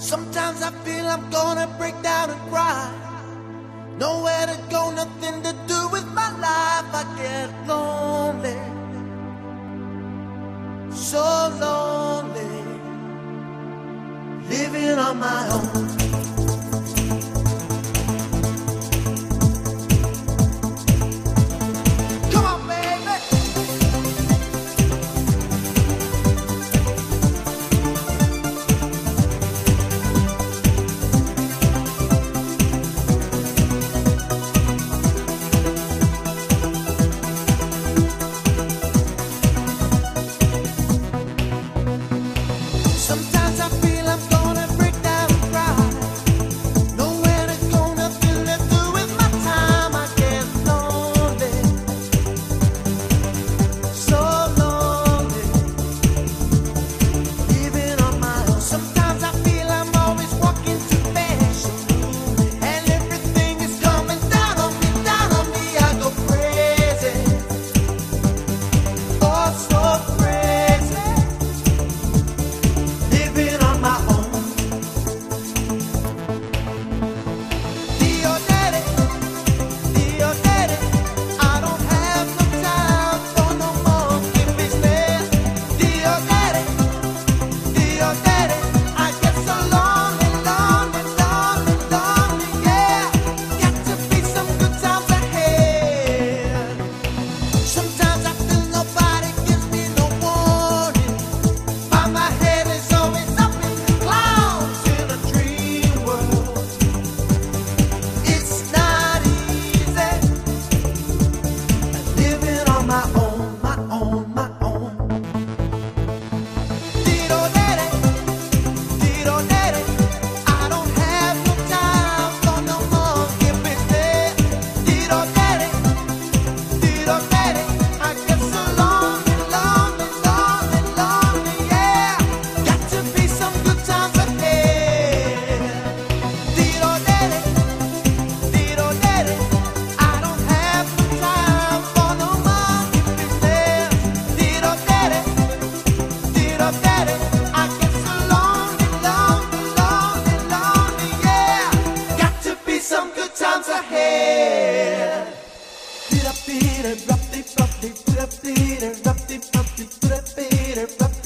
Sometimes I feel I'm gonna break down and cry. Nowhere to go, nothing to do with my life. I get lonely, so lonely, living on my own. Pero beater, rock the, pop the, put a beater, rock the,